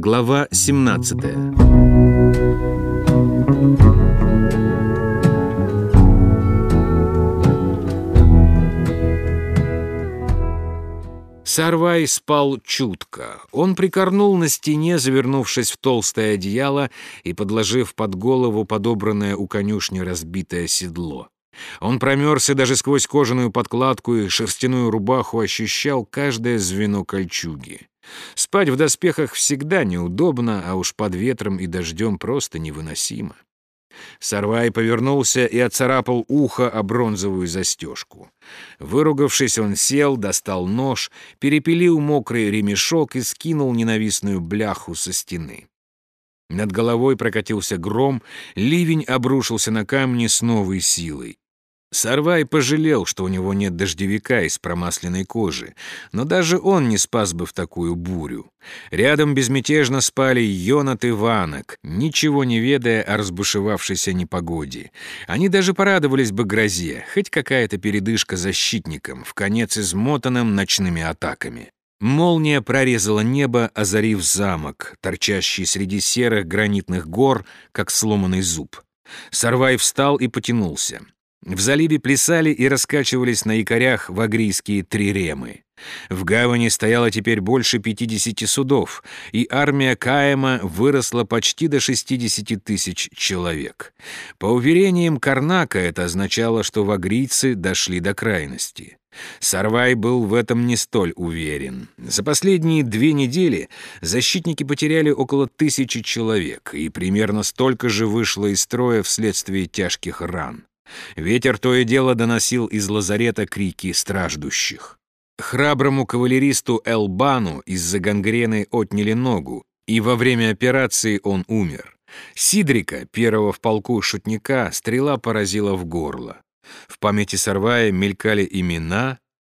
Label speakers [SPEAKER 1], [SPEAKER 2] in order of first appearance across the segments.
[SPEAKER 1] Глава 17 Сарвай спал чутко. Он прикорнул на стене, завернувшись в толстое одеяло и подложив под голову подобранное у конюшни разбитое седло. Он промерз и даже сквозь кожаную подкладку и шерстяную рубаху ощущал каждое звено кольчуги. Спать в доспехах всегда неудобно, а уж под ветром и дождем просто невыносимо. Сарвай повернулся и оцарапал ухо о бронзовую застежку. Выругавшись, он сел, достал нож, перепилил мокрый ремешок и скинул ненавистную бляху со стены. Над головой прокатился гром, ливень обрушился на камни с новой силой. Сарвай пожалел, что у него нет дождевика из промасленной кожи, но даже он не спас бы в такую бурю. Рядом безмятежно спали Йонат и Ванок, ничего не ведая о разбушевавшейся непогоде. Они даже порадовались бы грозе, хоть какая-то передышка защитникам, в конец измотанным ночными атаками. Молния прорезала небо, озарив замок, торчащий среди серых гранитных гор, как сломанный зуб. Сарвай встал и потянулся. В заливе плясали и раскачивались на якорях вагрийские триремы. В гавани стояло теперь больше 50 судов, и армия Каема выросла почти до 60 тысяч человек. По уверениям Карнака это означало, что вагрийцы дошли до крайности. Сарвай был в этом не столь уверен. За последние две недели защитники потеряли около тысячи человек, и примерно столько же вышло из строя вследствие тяжких ран. Ветер то и дело доносил из лазарета крики страждущих. Храброму кавалеристу Элбану из-за гангрены отняли ногу, и во время операции он умер. Сидрика, первого в полку шутника, стрела поразила в горло. В памяти Сарвая мелькали имена,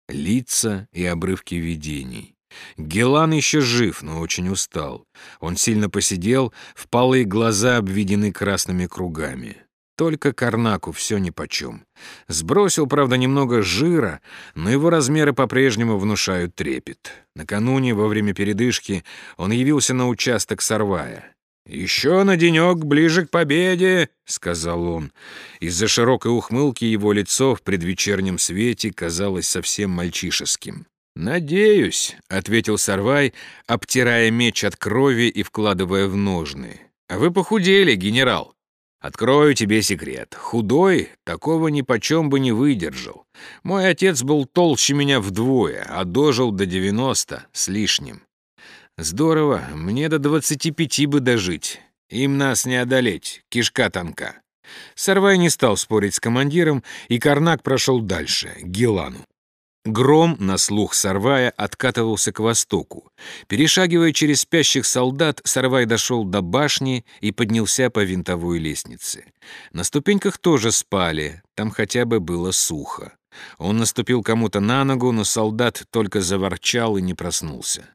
[SPEAKER 1] лица и обрывки видений. Гелан еще жив, но очень устал. Он сильно посидел, впалые глаза обведены красными кругами. Только Карнаку все нипочем. Сбросил, правда, немного жира, но его размеры по-прежнему внушают трепет. Накануне, во время передышки, он явился на участок Сарвая. «Еще на денек ближе к победе», — сказал он. Из-за широкой ухмылки его лицо в предвечернем свете казалось совсем мальчишеским. «Надеюсь», — ответил Сарвай, обтирая меч от крови и вкладывая в ножны. «А вы похудели, генерал». Открою тебе секрет. Худой такого ни почем бы не выдержал. Мой отец был толще меня вдвое, а дожил до девяносто с лишним. Здорово, мне до двадцати пяти бы дожить. Им нас не одолеть, кишка тонка. Сарвай не стал спорить с командиром, и Карнак прошел дальше, к Гелану. Гром на слух Сарвая откатывался к востоку. Перешагивая через спящих солдат, Сарвай дошел до башни и поднялся по винтовой лестнице. На ступеньках тоже спали, там хотя бы было сухо. Он наступил кому-то на ногу, но солдат только заворчал и не проснулся.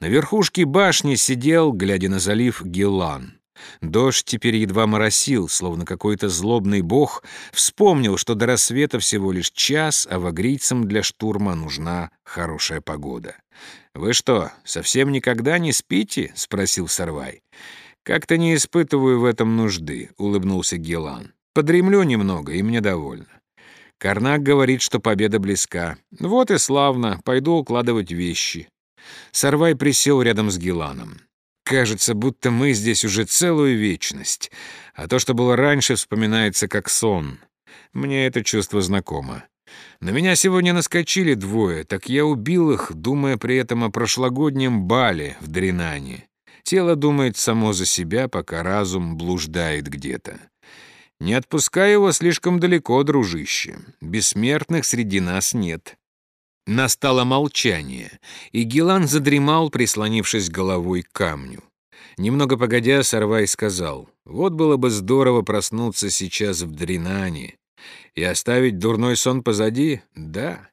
[SPEAKER 1] На верхушке башни сидел, глядя на залив, Гелан. Дождь теперь едва моросил, словно какой-то злобный бог вспомнил, что до рассвета всего лишь час, а вагрийцам для штурма нужна хорошая погода. «Вы что, совсем никогда не спите?» — спросил Сарвай. «Как-то не испытываю в этом нужды», — улыбнулся Гелан. «Подремлю немного, и мне довольно». Карнак говорит, что победа близка. «Вот и славно, пойду укладывать вещи». Сарвай присел рядом с Геланом. Кажется, будто мы здесь уже целую вечность, а то, что было раньше, вспоминается как сон. Мне это чувство знакомо. На меня сегодня наскочили двое, так я убил их, думая при этом о прошлогоднем бале в Дренане. Тело думает само за себя, пока разум блуждает где-то. Не отпускай его слишком далеко, дружище. Бессмертных среди нас нет. Настало молчание, и Гелан задремал, прислонившись головой к камню. Немного погодя, Сарвай сказал, «Вот было бы здорово проснуться сейчас в Дринане и оставить дурной сон позади? Да.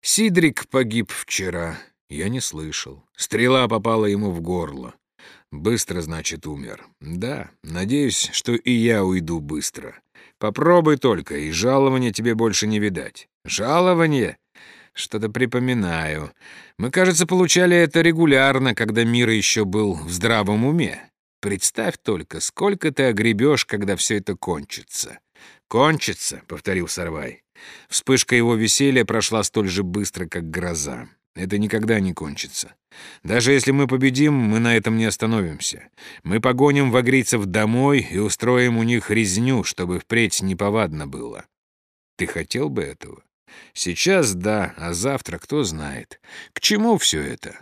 [SPEAKER 1] Сидрик погиб вчера, я не слышал. Стрела попала ему в горло. Быстро, значит, умер. Да, надеюсь, что и я уйду быстро. Попробуй только, и жалования тебе больше не видать. Жалование? Что-то припоминаю. Мы, кажется, получали это регулярно, когда мир еще был в здравом уме. Представь только, сколько ты огребешь, когда все это кончится. «Кончится», — повторил Сарвай. Вспышка его веселья прошла столь же быстро, как гроза. Это никогда не кончится. Даже если мы победим, мы на этом не остановимся. Мы погоним вагрийцев домой и устроим у них резню, чтобы впредь неповадно было. Ты хотел бы этого? Сейчас да, а завтра кто знает. К чему все это?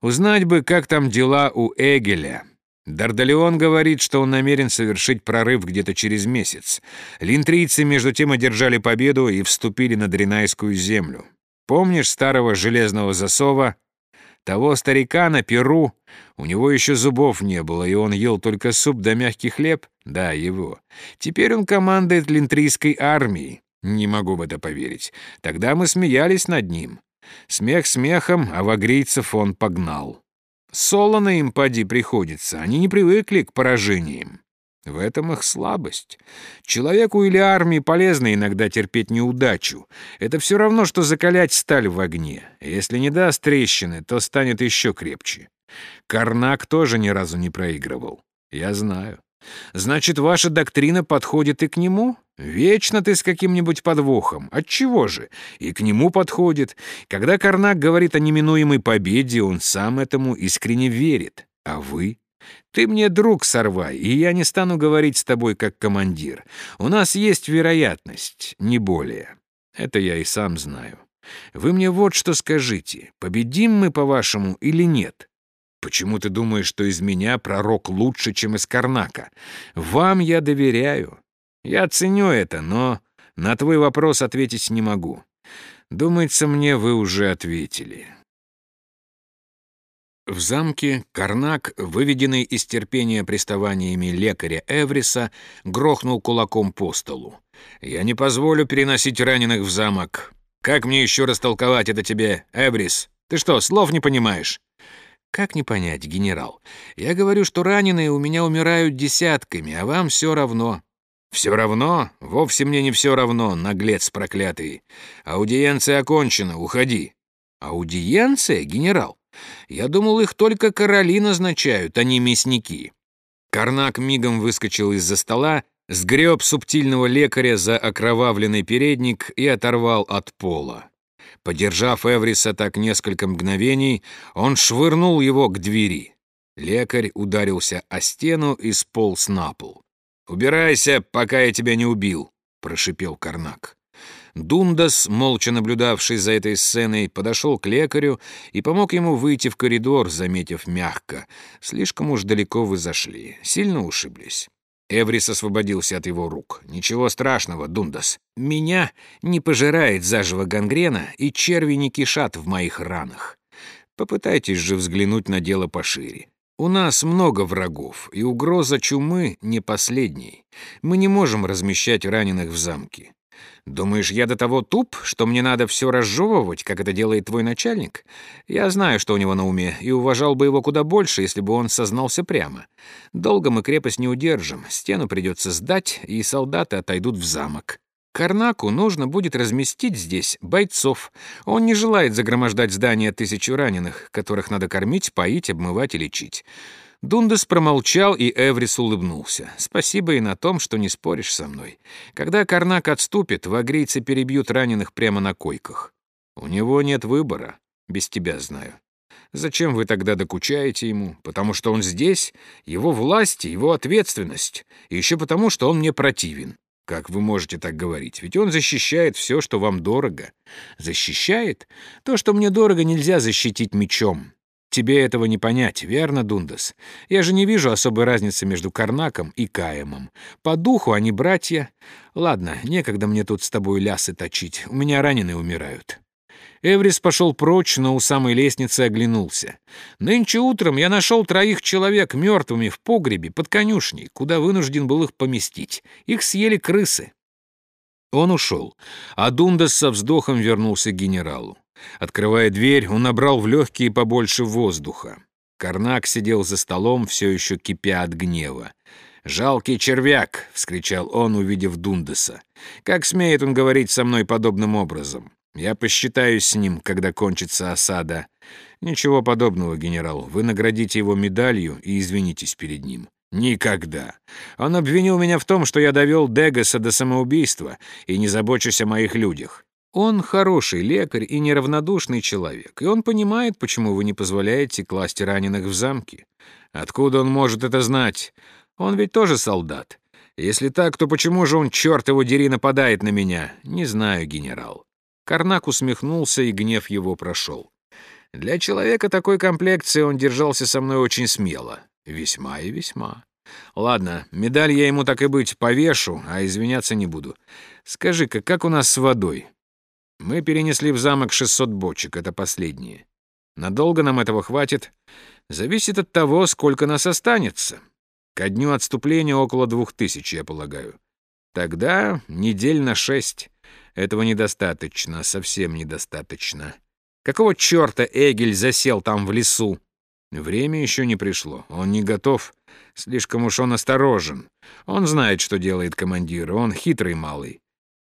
[SPEAKER 1] Узнать бы, как там дела у Эгеля. Дардалеон говорит, что он намерен совершить прорыв где-то через месяц. Линтрийцы между тем одержали победу и вступили на Дринайскую землю. Помнишь старого железного засова? Того старика на Перу? У него еще зубов не было, и он ел только суп да мягкий хлеб? Да, его. Теперь он командует линтрийской армией. Не могу в это поверить. Тогда мы смеялись над ним. Смех смехом, а вагрийцев он погнал. Солоно им, поди, приходится. Они не привыкли к поражениям. В этом их слабость. Человеку или армии полезно иногда терпеть неудачу. Это все равно, что закалять сталь в огне. Если не даст трещины, то станет еще крепче. Карнак тоже ни разу не проигрывал. Я знаю. Значит, ваша доктрина подходит и к нему? Вечно ты с каким-нибудь подвохом. Отчего же? И к нему подходит. Когда Карнак говорит о неминуемой победе, он сам этому искренне верит. А вы? Ты мне друг, Сорвай, и я не стану говорить с тобой как командир. У нас есть вероятность, не более. Это я и сам знаю. Вы мне вот что скажите. Победим мы, по-вашему, или нет? Почему ты думаешь, что из меня пророк лучше, чем из Карнака? Вам я доверяю. Я ценю это, но на твой вопрос ответить не могу. Думается мне, вы уже ответили. В замке Карнак, выведенный из терпения приставаниями лекаря Эвриса, грохнул кулаком по столу. «Я не позволю переносить раненых в замок. Как мне еще растолковать это тебе, Эврис? Ты что, слов не понимаешь?» Как не понять, генерал? Я говорю, что раненые у меня умирают десятками, а вам все равно. Все равно? Вовсе мне не все равно, наглец проклятый. Аудиенция окончена, уходи. Аудиенция, генерал? Я думал, их только короли назначают, а не мясники. Карнак мигом выскочил из-за стола, сгреб субтильного лекаря за окровавленный передник и оторвал от пола. Подержав Эвриса так несколько мгновений, он швырнул его к двери. Лекарь ударился о стену и сполз на пол. «Убирайся, пока я тебя не убил», — прошипел Карнак. Дундас, молча наблюдавший за этой сценой, подошел к лекарю и помог ему выйти в коридор, заметив мягко. Слишком уж далеко вы зашли, сильно ушиблись. Эврис освободился от его рук. «Ничего страшного, Дундас. Меня не пожирает заживо гангрена, и черви не кишат в моих ранах. Попытайтесь же взглянуть на дело пошире. У нас много врагов, и угроза чумы не последней. Мы не можем размещать раненых в замке. Думаешь, я до того туп, что мне надо все разжевывать, как это делает твой начальник? Я знаю, что у него на уме, и уважал бы его куда больше, если бы он сознался прямо. Долго мы крепость не удержим, стену придется сдать, и солдаты отойдут в замок. Карнаку нужно будет разместить здесь бойцов. Он не желает загромождать здание тысячу раненых, которых надо кормить, поить, обмывать и лечить. Дундес промолчал, и Эврис улыбнулся. «Спасибо и на том, что не споришь со мной. Когда Карнак отступит, вагрийцы перебьют раненых прямо на койках. У него нет выбора. Без тебя знаю. Зачем вы тогда докучаете ему? Потому что он здесь, его власть, его ответственность. И еще потому, что он мне противен. Как вы можете так говорить? Ведь он защищает все, что вам дорого. Защищает? То, что мне дорого, нельзя защитить мечом. Тебе этого не понять, верно, Дундас? Я же не вижу особой разницы между Карнаком и Каемом. По духу они братья. Ладно, некогда мне тут с тобой лясы точить. У меня раненые умирают». Эврис пошел прочь, но у самой лестницы оглянулся. «Нынче утром я нашел троих человек мертвыми в погребе под конюшней, куда вынужден был их поместить. Их съели крысы». Он ушел, а Дундас со вздохом вернулся к генералу. Открывая дверь, он набрал в легкие побольше воздуха. Карнак сидел за столом, все еще кипя от гнева. «Жалкий червяк!» — вскричал он, увидев Дундеса. «Как смеет он говорить со мной подобным образом? Я посчитаюсь с ним, когда кончится осада. Ничего подобного, генерал. Вы наградите его медалью и извинитесь перед ним. Никогда. Он обвинил меня в том, что я довел Дегаса до самоубийства и не забочусь о моих людях. Он хороший лекарь и неравнодушный человек, и он понимает, почему вы не позволяете класть раненых в замки. Откуда он может это знать? Он ведь тоже солдат. Если так, то почему же он, черт его дери, нападает на меня? Не знаю, генерал. Карнак усмехнулся, и гнев его прошел. Для человека такой комплекции он держался со мной очень смело. Весьма и весьма. Ладно, медаль я ему так и быть повешу, а извиняться не буду. Скажи-ка, как у нас с водой? Мы перенесли в замок 600 бочек, это последние. Надолго нам этого хватит? Зависит от того, сколько нас останется. Ко дню отступления около двух тысяч, я полагаю. Тогда недель на шесть. Этого недостаточно, совсем недостаточно. Какого черта Эгель засел там в лесу? Время еще не пришло. Он не готов. Слишком уж он осторожен. Он знает, что делает командир. Он хитрый малый.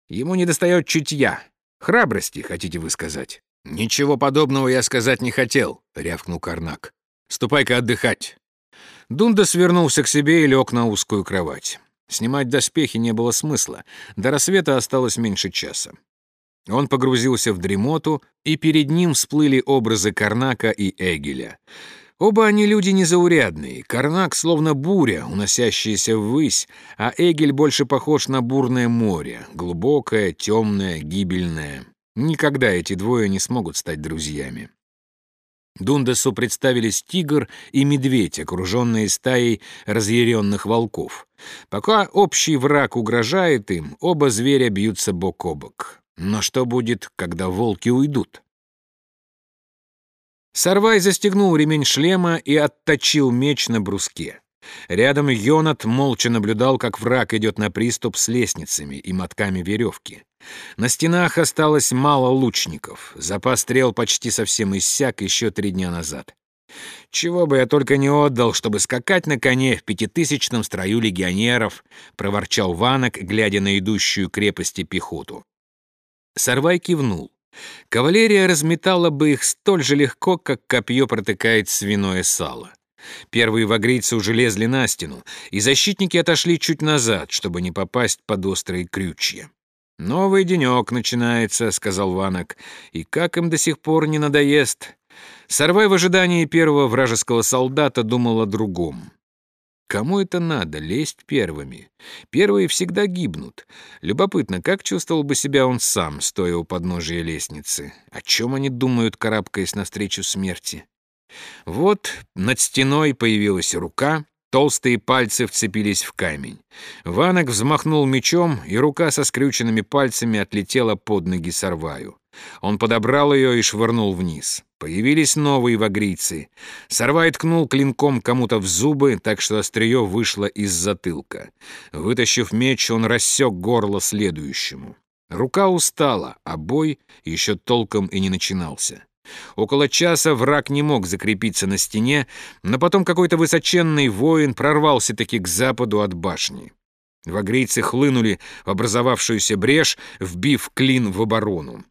[SPEAKER 1] Ему недостает чутья. Храбрости, хотите вы сказать? Ничего подобного я сказать не хотел, рявкнул Карнак. Ступай-ка отдыхать. Дунда свернулся к себе и лег на узкую кровать. Снимать доспехи не было смысла. До рассвета осталось меньше часа. Он погрузился в дремоту, и перед ним всплыли образы Карнака и Эгеля. Оба они люди незаурядные. Карнак словно буря, уносящаяся ввысь, а Эгель больше похож на бурное море, глубокое, темное, гибельное. Никогда эти двое не смогут стать друзьями. Дундесу представились тигр и медведь, окруженные стаей разъяренных волков. Пока общий враг угрожает им, оба зверя бьются бок о бок. Но что будет, когда волки уйдут? Сарвай застегнул ремень шлема и отточил меч на бруске. Рядом Йонат молча наблюдал, как враг идет на приступ с лестницами и мотками веревки. На стенах осталось мало лучников. Запас стрел почти совсем иссяк еще три дня назад. «Чего бы я только не отдал, чтобы скакать на коне в пятитысячном строю легионеров», — проворчал Ванок, глядя на идущую крепости пехоту. Сарвай кивнул. Кавалерия разметала бы их столь же легко, как копье протыкает свиное сало. Первые вагрийцы уже лезли на стену, и защитники отошли чуть назад, чтобы не попасть под острые крючья. «Новый денек начинается», — сказал Ванок, — «и как им до сих пор не надоест». Сорвай в ожидании первого вражеского солдата думал о другом. Кому это надо, лезть первыми? Первые всегда гибнут. Любопытно, как чувствовал бы себя он сам, стоя у подножия лестницы? О чем они думают, карабкаясь навстречу смерти? Вот над стеной появилась рука, толстые пальцы вцепились в камень. Ванок взмахнул мечом, и рука со скрюченными пальцами отлетела под ноги Сарваю. Он подобрал ее и швырнул вниз. Появились новые вагрийцы. Сарвай ткнул клинком кому-то в зубы, так что острие вышло из затылка. Вытащив меч, он рассек горло следующему. Рука устала, а бой еще толком и не начинался. Около часа враг не мог закрепиться на стене, но потом какой-то высоченный воин прорвался-таки к западу от башни. Вагрийцы хлынули в образовавшуюся брешь, вбив клин в оборону.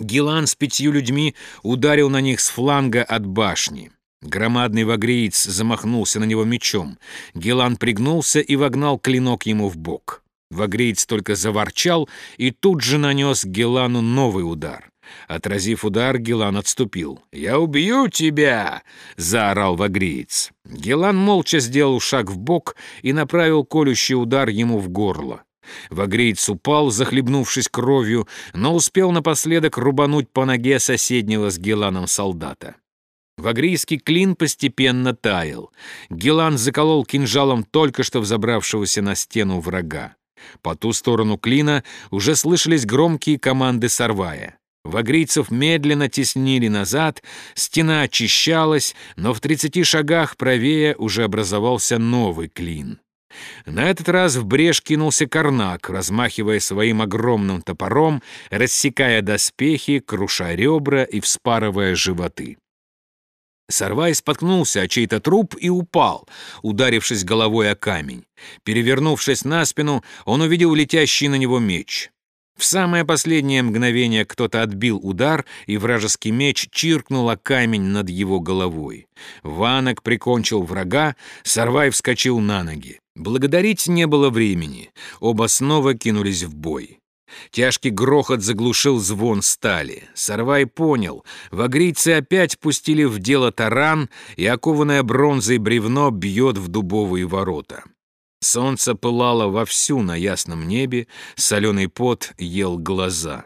[SPEAKER 1] Гилан с пятью людьми ударил на них с фланга от башни. Громадный вагриец замахнулся на него мечом. Гилан пригнулся и вогнал клинок ему в бок. Вагриец только заворчал и тут же нанес Гелану новый удар. Отразив удар, Гелан отступил. «Я убью тебя!» — заорал вагриец. Гелан молча сделал шаг в бок и направил колющий удар ему в горло. Вагрейц упал, захлебнувшись кровью, но успел напоследок рубануть по ноге соседнего с Геланом солдата. Вагрийский клин постепенно таял. Гелан заколол кинжалом только что взобравшегося на стену врага. По ту сторону клина уже слышались громкие команды Сарвая. Вагрийцев медленно теснили назад, стена очищалась, но в тридцати шагах правее уже образовался новый клин. На этот раз в брешь кинулся Карнак, размахивая своим огромным топором, рассекая доспехи, круша ребра и вспарывая животы. Сорвай споткнулся о чей-то труп и упал, ударившись головой о камень. Перевернувшись на спину, он увидел летящий на него меч. В самое последнее мгновение кто-то отбил удар, и вражеский меч чиркнул о камень над его головой. Ванок прикончил врага, Сарвай вскочил на ноги. Благодарить не было времени. Оба снова кинулись в бой. Тяжкий грохот заглушил звон стали. Сарвай понял, вагрийцы опять пустили в дело таран, и окованное бронзой бревно бьет в дубовые ворота. Солнце пылало вовсю на ясном небе, соленый пот ел глаза.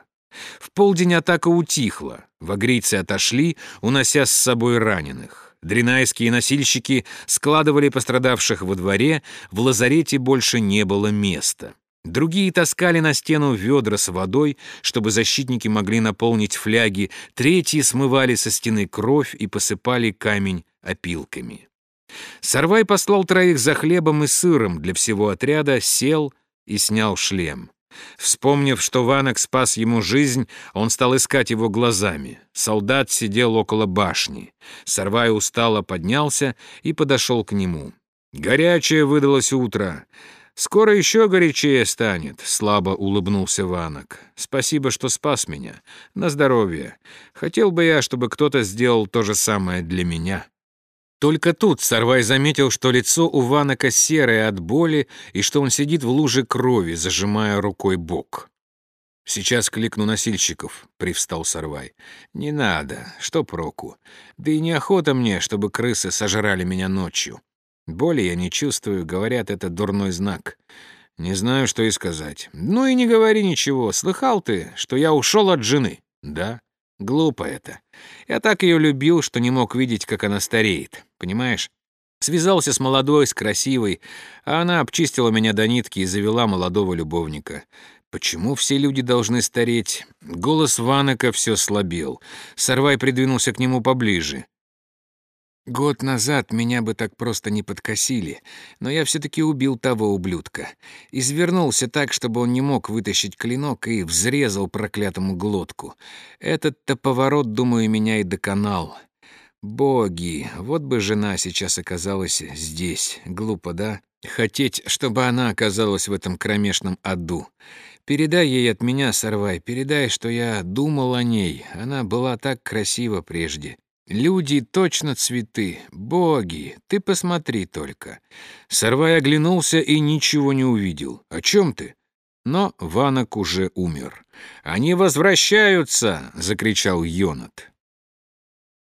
[SPEAKER 1] В полдень атака утихла, вагрийцы отошли, унося с собой раненых. Дринайские носильщики складывали пострадавших во дворе, в лазарете больше не было места. Другие таскали на стену ведра с водой, чтобы защитники могли наполнить фляги, третьи смывали со стены кровь и посыпали камень опилками. Сарвай послал троих за хлебом и сыром для всего отряда, сел и снял шлем. Вспомнив, что Ванок спас ему жизнь, он стал искать его глазами. Солдат сидел около башни. Сарвай устало поднялся и подошел к нему. «Горячее выдалось утро. Скоро еще горячее станет», — слабо улыбнулся Ванок. «Спасибо, что спас меня. На здоровье. Хотел бы я, чтобы кто-то сделал то же самое для меня». Только тут Сарвай заметил, что лицо у Ванака серое от боли и что он сидит в луже крови, зажимая рукой бок. «Сейчас кликну носильщиков», — привстал Сарвай. «Не надо, что проку? Да и неохота мне, чтобы крысы сожрали меня ночью. Боли я не чувствую, говорят, это дурной знак. Не знаю, что и сказать. Ну и не говори ничего. Слыхал ты, что я ушел от жены? Да. Глупо это. Я так ее любил, что не мог видеть, как она стареет. Понимаешь? Связался с молодой, с красивой, а она обчистила меня до нитки и завела молодого любовника. Почему все люди должны стареть? Голос Ванака все слабел. Сарвай придвинулся к нему поближе. Год назад меня бы так просто не подкосили, но я все-таки убил того ублюдка. Извернулся так, чтобы он не мог вытащить клинок и взрезал проклятому глотку. Этот-то поворот, думаю, меня и доконал. Боги, вот бы жена сейчас оказалась здесь. Глупо, да? Хотеть, чтобы она оказалась в этом кромешном аду. Передай ей от меня, Сорвай, передай, что я думал о ней. Она была так красива прежде. Люди точно цветы, боги, ты посмотри только. Сорвай оглянулся и ничего не увидел. О чем ты? Но Ванок уже умер. «Они возвращаются!» — закричал Йонат.